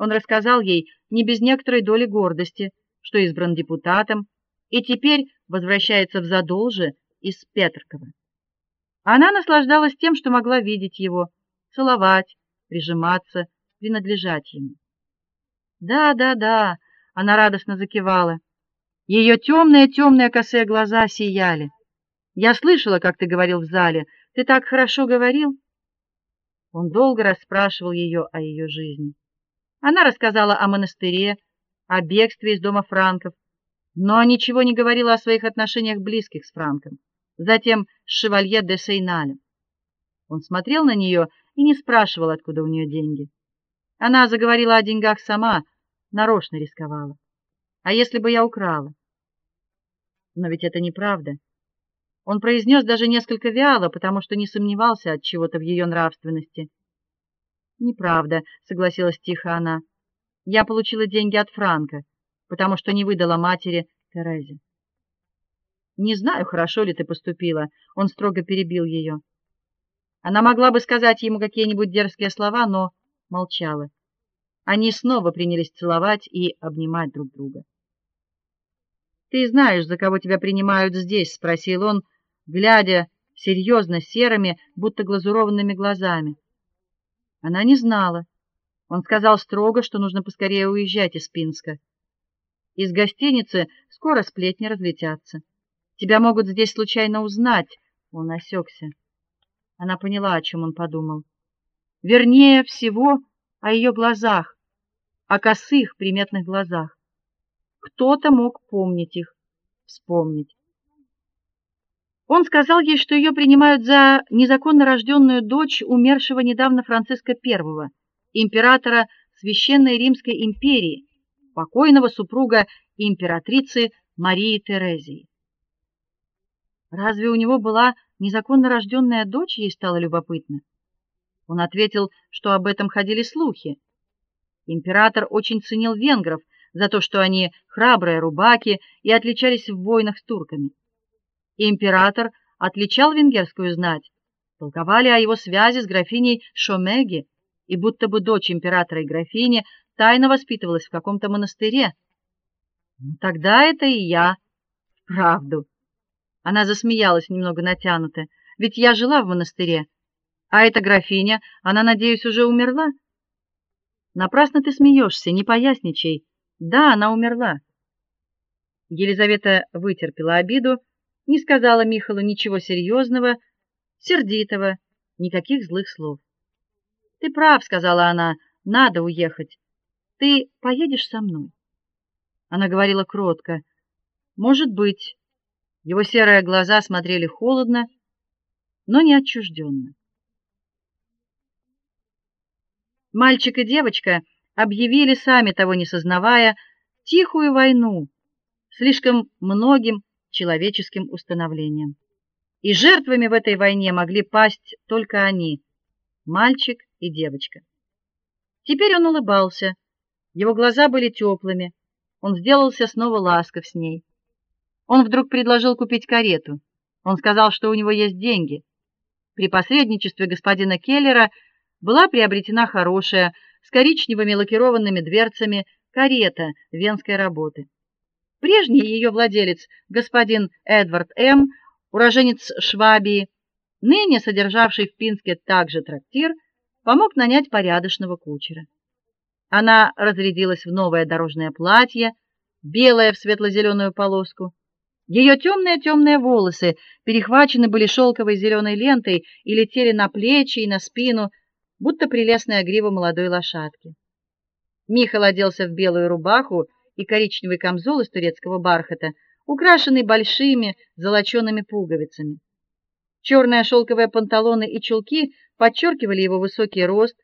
Он рассказал ей не без некоторой доли гордости, что избран депутатом и теперь возвращается в Задолже из Петркова. Она наслаждалась тем, что могла видеть его, целовать, прижиматься, принадлежать ему. Да, да, да, она радостно закивала. Ее темные темные косые глаза сияли. Я слышала, как ты говорил в зале. Ты так хорошо говорил. Он долго расспрашивал ее о ее жизни. Она рассказала о монастыре, о бегстве из дома франков, но ничего не говорила о своих отношениях близких с Франком, затем с шевалье де Сейналем. Он смотрел на нее и не спрашивал, откуда у нее деньги. Она заговорила о деньгах сама, нарочно рисковала. А если бы я украла? Но ведь это неправда. Он произнес даже несколько вяло, потому что не сомневался от чего-то в ее нравственности. Неправда, согласилась тихо она. Я получила деньги от Франка, потому что не выдала матери Терезе. Не знаю, хорошо ли ты поступила, он строго перебил ее. Она могла бы сказать ему какие-нибудь дерзкие слова, но молчала. Они снова принялись целовать и обнимать друг друга. Ты знаешь, за кого тебя принимают здесь, спросил он, глядя серьезно серыми, будто глазурованными глазами. Она не знала. Он сказал строго, что нужно поскорее уезжать из Пинска. Из гостиницы скоро сплетни разлетятся. Тебя могут здесь случайно узнать. Он осекся. Она поняла, о чем он подумал. Вернее всего, о ее глазах, о косых приметных глазах. Кто-то мог помнить их, вспомнить. Он сказал ей, что ее принимают за незаконно рожденную дочь умершего недавно Франциска I, императора Священной Римской империи, покойного супруга императрицы Марии Терезии. Разве у него была незаконно рожденная дочь, ей стало любопытно. Он ответил, что об этом ходили слухи. Император очень ценил венгров за то, что они храбрые рубаки и отличались в войнах с турками. Император отличал венгерскую знать, толковали о его связи с графиней Шомеги, и будто бы дочь императора и графини тайно воспитывалась в каком-то монастыре. Ну тогда это и я. Правду. Она засмеялась немного натянуто. Ведь я жила в монастыре. А эта графиня, она, надеюсь, уже умерла. Напрасно ты смеешься, не поясничай. Да, она умерла. Елизавета вытерпела обиду, не сказала Михалу ничего серьезного, сердитого, никаких злых слов. Ты прав, сказала она. Надо уехать. Ты поедешь со мной. Она говорила кротко. Может быть. Его серые глаза смотрели холодно, но не отчужденно. Мальчик и девочка объявили сами того не сознавая тихую войну слишком многим человеческим установлениям. И жертвами в этой войне могли пасть только они, мальчик и девочка. Теперь он улыбался. Его глаза были теплыми. Он сделался снова ласков с ней. Он вдруг предложил купить карету. Он сказал, что у него есть деньги. При посредничестве господина Келлера была приобретена хорошая с коричневыми лакированными дверцами карета венской работы. Прежний ее владелец, господин Эдвард М., уроженец Швабии, ныне содержавший в Пинске также трактир, помог нанять порядочного кучера. Она разрядилась в новое дорожное платье, белое в светло зеленую полоску. Ее темные темные волосы перехвачены были шелковой зеленой лентой и летели на плечи и на спину, будто прелестная грива молодой лошадки. Михаил оделся в белую рубаху и коричневый камзол из турецкого бархата, украшенный большими золочёными пуговицами. Черные шелковые панталоны и чулки подчеркивали его высокий рост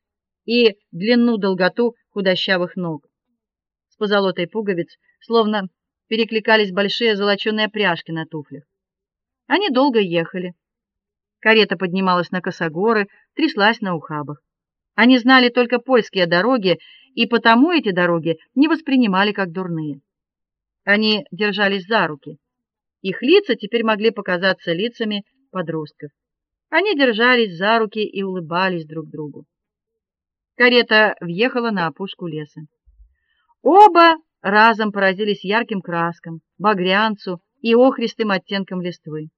и длину-долготу худощавых ног. С позолотой пуговиц словно перекликались большие золочёные пряжки на туфлях. Они долго ехали. Карета поднималась на косогоры, тряслась на ухабах. Они знали только польские дороги, и потому эти дороги не воспринимали как дурные. Они держались за руки. Их лица теперь могли показаться лицами подростков. Они держались за руки и улыбались друг другу. Карета въехала на опушку леса. Оба разом поразились ярким краскам, багрянцу и охристым оттенкам листвы.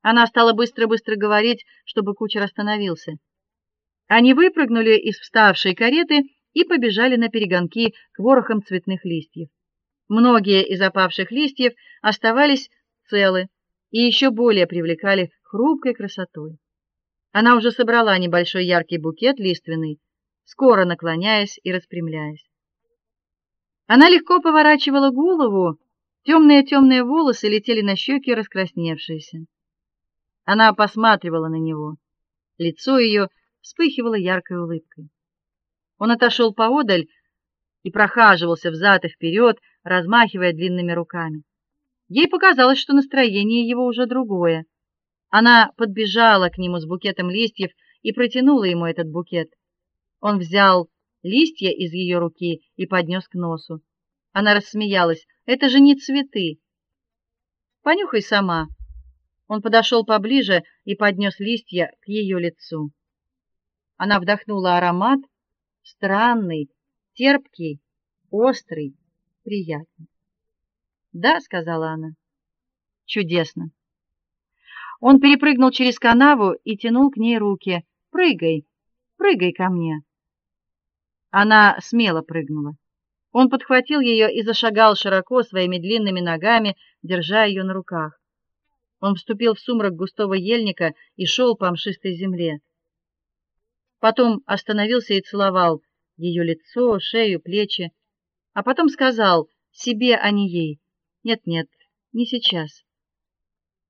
Она стала быстро-быстро говорить, чтобы кучер остановился. Они выпрыгнули из вставшей кареты и побежали на перегонки к ворохам цветных листьев. Многие из опавших листьев оставались целы и еще более привлекали хрупкой красотой. Она уже собрала небольшой яркий букет лиственный, скоро наклоняясь и распрямляясь. Она легко поворачивала голову, темные темные волосы летели на щеки раскрасневшиеся. Она посматривала на него. Лицо ее вспыхивало яркой улыбкой. Он отошел поодаль и прохаживался взад и вперед, размахивая длинными руками. Ей показалось, что настроение его уже другое. Она подбежала к нему с букетом листьев и протянула ему этот букет. Он взял листья из ее руки и поднес к носу. Она рассмеялась. Это же не цветы. Понюхай сама. Он подошел поближе и поднес листья к ее лицу. Она вдохнула аромат, странный, терпкий, острый, приятный. "Да", сказала она. "Чудесно". Он перепрыгнул через канаву и тянул к ней руки. "Прыгай, прыгай ко мне". Она смело прыгнула. Он подхватил ее и зашагал широко своими длинными ногами, держа ее на руках. Он вступил в сумрак густого ельника и шел по мшистой земле. Потом остановился и целовал ее лицо, шею, плечи, а потом сказал себе, а не ей: "Нет, нет, не сейчас.